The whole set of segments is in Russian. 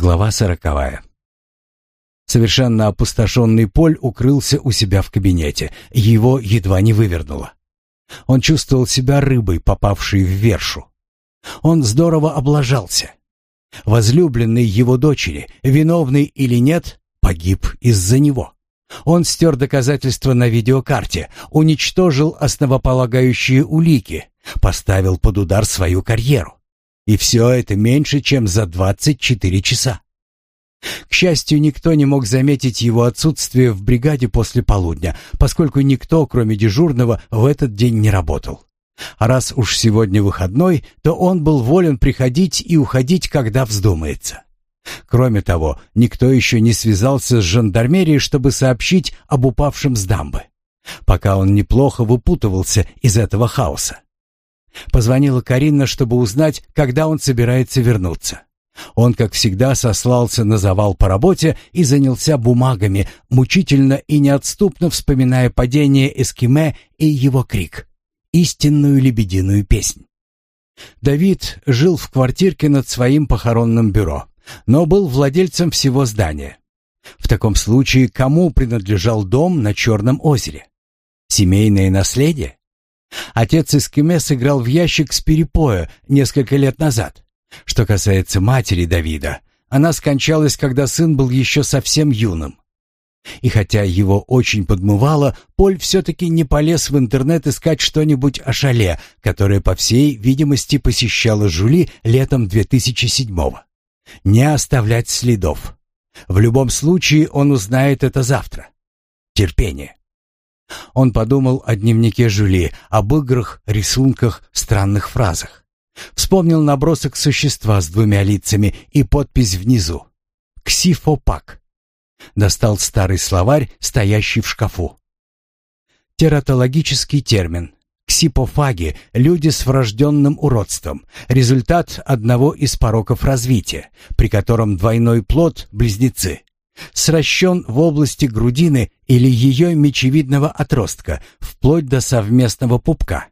Глава сороковая. Совершенно опустошенный Поль укрылся у себя в кабинете. Его едва не вывернуло. Он чувствовал себя рыбой, попавшей в вершу. Он здорово облажался. Возлюбленный его дочери, виновный или нет, погиб из-за него. Он стер доказательства на видеокарте, уничтожил основополагающие улики, поставил под удар свою карьеру. И все это меньше, чем за 24 часа. К счастью, никто не мог заметить его отсутствие в бригаде после полудня, поскольку никто, кроме дежурного, в этот день не работал. А раз уж сегодня выходной, то он был волен приходить и уходить, когда вздумается. Кроме того, никто еще не связался с жандармерией, чтобы сообщить об упавшем с дамбы. Пока он неплохо выпутывался из этого хаоса. Позвонила Карина, чтобы узнать, когда он собирается вернуться. Он, как всегда, сослался на завал по работе и занялся бумагами, мучительно и неотступно вспоминая падение Эскиме и его крик. Истинную лебединую песнь. Давид жил в квартирке над своим похоронным бюро, но был владельцем всего здания. В таком случае кому принадлежал дом на Черном озере? Семейное наследие? Отец из Эскиме играл в ящик с перепоя несколько лет назад. Что касается матери Давида, она скончалась, когда сын был еще совсем юным. И хотя его очень подмывало, Поль все-таки не полез в интернет искать что-нибудь о шале, которое, по всей видимости, посещала Жули летом 2007-го. Не оставлять следов. В любом случае он узнает это завтра. Терпение. Он подумал о дневнике Жюли, об играх, рисунках, странных фразах. Вспомнил набросок существа с двумя лицами и подпись внизу. «Ксифопак». Достал старый словарь, стоящий в шкафу. Тератологический термин. Ксипофаги – люди с врожденным уродством, результат одного из пороков развития, при котором двойной плод – близнецы сращен в области грудины или ее мечевидного отростка, вплоть до совместного пупка.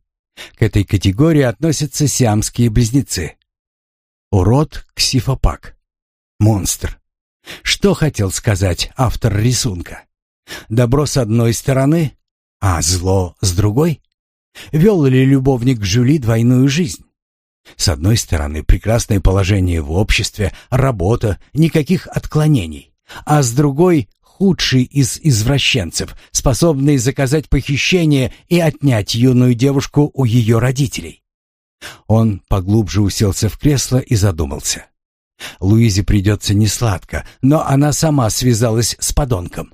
К этой категории относятся сиамские близнецы. Урод ксифопак. Монстр. Что хотел сказать автор рисунка? Добро с одной стороны, а зло с другой? Вел ли любовник Жюли двойную жизнь? С одной стороны, прекрасное положение в обществе, работа, никаких отклонений а с другой — худший из извращенцев, способный заказать похищение и отнять юную девушку у ее родителей. Он поглубже уселся в кресло и задумался. Луизе придется несладко, но она сама связалась с подонком.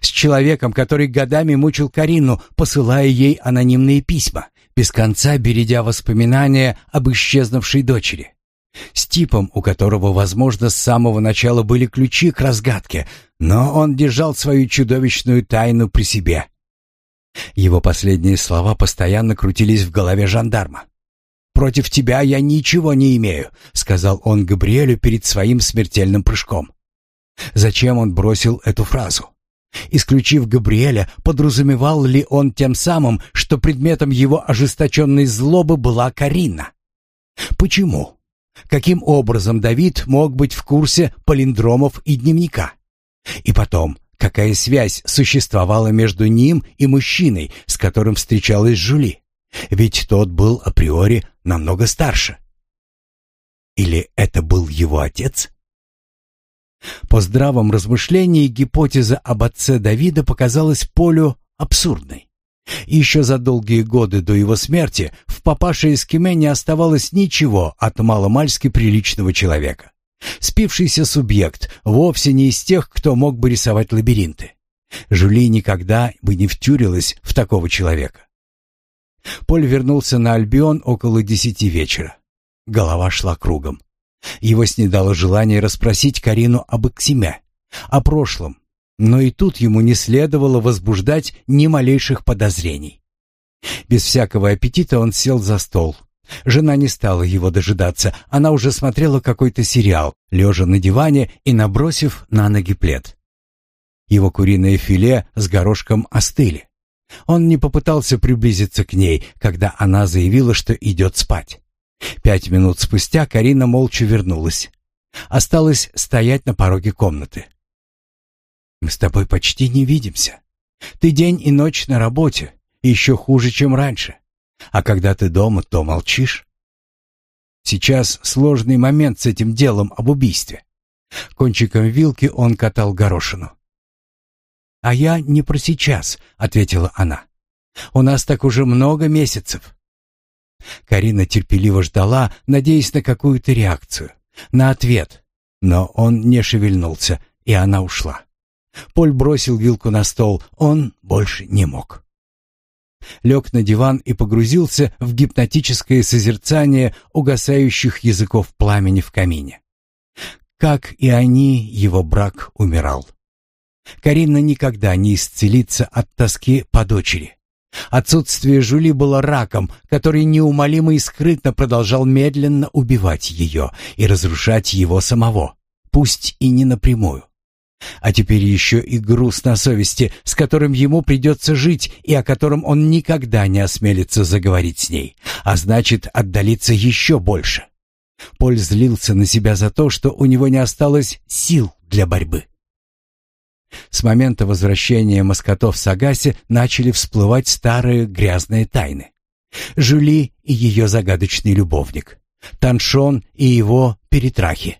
С человеком, который годами мучил Карину, посылая ей анонимные письма, без конца бередя воспоминания об исчезнувшей дочери с типом, у которого, возможно, с самого начала были ключи к разгадке, но он держал свою чудовищную тайну при себе. Его последние слова постоянно крутились в голове жандарма. «Против тебя я ничего не имею», — сказал он Габриэлю перед своим смертельным прыжком. Зачем он бросил эту фразу? Исключив Габриэля, подразумевал ли он тем самым, что предметом его ожесточенной злобы была Карина? Почему? Каким образом Давид мог быть в курсе палиндромов и дневника? И потом, какая связь существовала между ним и мужчиной, с которым встречалась Жюли? Ведь тот был априори намного старше. Или это был его отец? По здравом размышлении гипотеза об отце Давида показалась Полю абсурдной. И еще за долгие годы до его смерти в папаше Эскиме не оставалось ничего от маломальски приличного человека. Спившийся субъект вовсе не из тех, кто мог бы рисовать лабиринты. Жюли никогда бы не втюрилась в такого человека. Поль вернулся на Альбион около десяти вечера. Голова шла кругом. Его снедало желание расспросить Карину об Эксиме, о прошлом, но и тут ему не следовало возбуждать ни малейших подозрений. Без всякого аппетита он сел за стол. Жена не стала его дожидаться, она уже смотрела какой-то сериал, лежа на диване и набросив на ноги плед. Его куриное филе с горошком остыли. Он не попытался приблизиться к ней, когда она заявила, что идет спать. Пять минут спустя Карина молча вернулась. Осталось стоять на пороге комнаты. Мы с тобой почти не видимся. Ты день и ночь на работе, еще хуже, чем раньше. А когда ты дома, то молчишь. Сейчас сложный момент с этим делом об убийстве. Кончиком вилки он катал горошину. «А я не про сейчас», — ответила она. «У нас так уже много месяцев». Карина терпеливо ждала, надеясь на какую-то реакцию, на ответ. Но он не шевельнулся, и она ушла. Поль бросил вилку на стол. Он больше не мог. Лег на диван и погрузился в гипнотическое созерцание угасающих языков пламени в камине. Как и они, его брак умирал. Карина никогда не исцелится от тоски по дочери. Отсутствие Жули было раком, который неумолимо и скрытно продолжал медленно убивать ее и разрушать его самого, пусть и не напрямую. А теперь еще и груз на совести, с которым ему придется жить и о котором он никогда не осмелится заговорить с ней, а значит отдалиться еще больше. Поль злился на себя за то, что у него не осталось сил для борьбы. С момента возвращения москотов с Агаси начали всплывать старые грязные тайны. Жюли и ее загадочный любовник, Таншон и его перетрахи,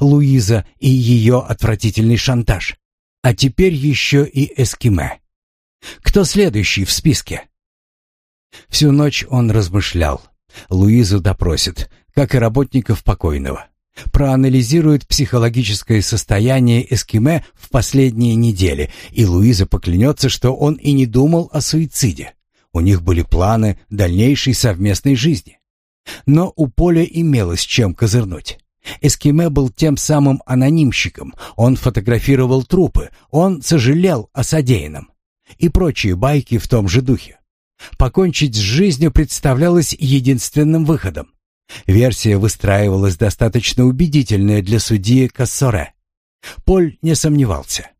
Луиза и ее отвратительный шантаж. А теперь еще и эскиме. Кто следующий в списке? Всю ночь он размышлял. Луизу допросит, как и работников покойного. Проанализирует психологическое состояние эскиме в последние недели, и Луиза поклянется, что он и не думал о суициде. У них были планы дальнейшей совместной жизни. Но у Поля имелось чем козырнуть. Эскиме был тем самым анонимщиком, он фотографировал трупы, он сожалел о содеянном. И прочие байки в том же духе. Покончить с жизнью представлялось единственным выходом. Версия выстраивалась достаточно убедительная для судьи Кассоре. Поль не сомневался.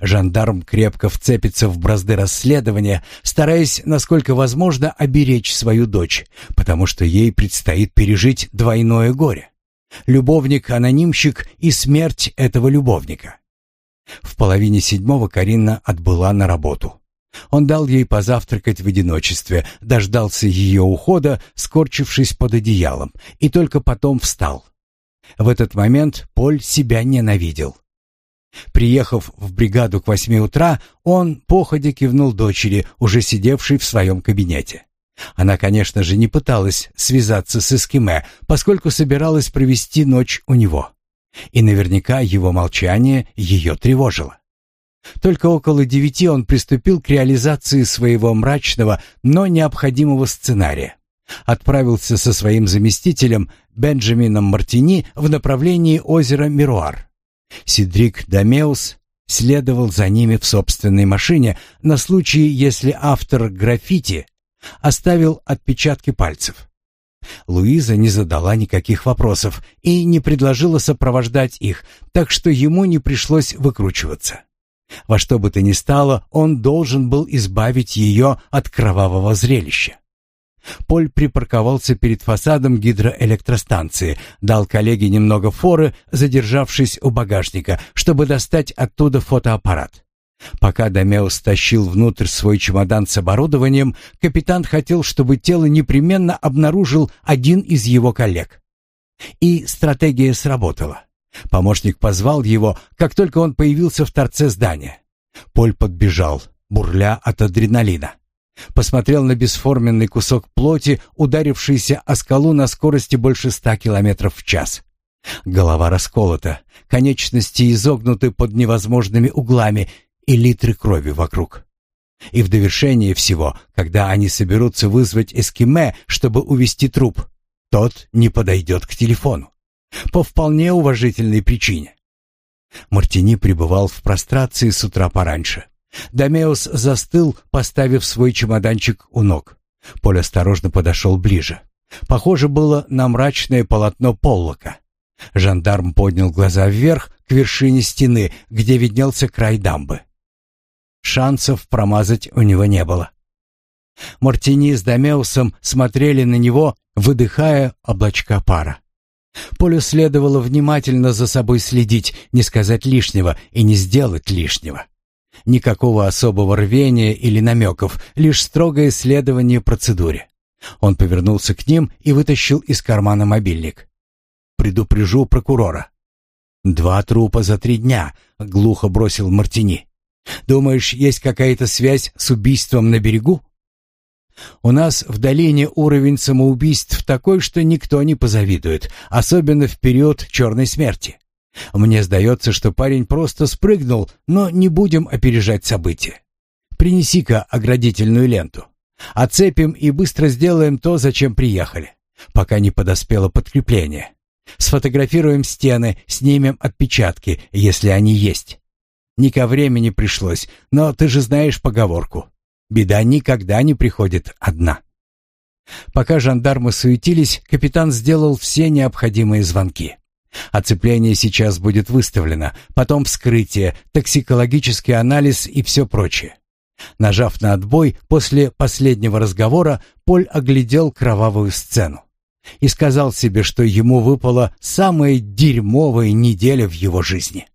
Жандарм крепко вцепится в бразды расследования, стараясь, насколько возможно, оберечь свою дочь, потому что ей предстоит пережить двойное горе. Любовник-анонимщик и смерть этого любовника. В половине седьмого Карина отбыла на работу. Он дал ей позавтракать в одиночестве, дождался ее ухода, скорчившись под одеялом, и только потом встал. В этот момент Поль себя ненавидел. Приехав в бригаду к восьми утра, он походя кивнул дочери, уже сидевшей в своем кабинете. Она, конечно же, не пыталась связаться с Эскиме, поскольку собиралась провести ночь у него. И наверняка его молчание ее тревожило. Только около девяти он приступил к реализации своего мрачного, но необходимого сценария. Отправился со своим заместителем Бенджамином Мартини в направлении озера Мируар. Сидрик Дамеус следовал за ними в собственной машине на случай, если автор граффити оставил отпечатки пальцев. Луиза не задала никаких вопросов и не предложила сопровождать их, так что ему не пришлось выкручиваться. Во что бы то ни стало, он должен был избавить ее от кровавого зрелища. Поль припарковался перед фасадом гидроэлектростанции, дал коллеге немного форы, задержавшись у багажника, чтобы достать оттуда фотоаппарат. Пока Домеус стащил внутрь свой чемодан с оборудованием, капитан хотел, чтобы тело непременно обнаружил один из его коллег. И стратегия сработала. Помощник позвал его, как только он появился в торце здания. Поль подбежал, бурля от адреналина. Посмотрел на бесформенный кусок плоти, ударившийся о скалу на скорости больше ста километров в час. Голова расколота, конечности изогнуты под невозможными углами — и литры крови вокруг. И в довершение всего, когда они соберутся вызвать эскиме, чтобы увести труп, тот не подойдет к телефону. По вполне уважительной причине. Мартини пребывал в прострации с утра пораньше. Домеус застыл, поставив свой чемоданчик у ног. Поль осторожно подошел ближе. Похоже было на мрачное полотно Поллока. Жандарм поднял глаза вверх, к вершине стены, где виднелся край дамбы. Шансов промазать у него не было. Мартини с Домеусом смотрели на него, выдыхая облачка пара. Полю следовало внимательно за собой следить, не сказать лишнего и не сделать лишнего. Никакого особого рвения или намеков, лишь строгое следование процедуре. Он повернулся к ним и вытащил из кармана мобильник. «Предупрежу прокурора». «Два трупа за три дня», — глухо бросил Мартини. Думаешь, есть какая-то связь с убийством на берегу? У нас в долине уровень самоубийств такой, что никто не позавидует, особенно в период черной смерти. Мне сдается, что парень просто спрыгнул, но не будем опережать события. Принеси-ка оградительную ленту. Оцепим и быстро сделаем то, зачем приехали, пока не подоспело подкрепление. Сфотографируем стены, снимем отпечатки, если они есть не ко времени пришлось, но ты же знаешь поговорку. Беда никогда не приходит одна. Пока жандармы суетились, капитан сделал все необходимые звонки. Оцепление сейчас будет выставлено, потом вскрытие, токсикологический анализ и все прочее. Нажав на отбой, после последнего разговора Поль оглядел кровавую сцену и сказал себе, что ему выпала самая дерьмовая неделя в его жизни.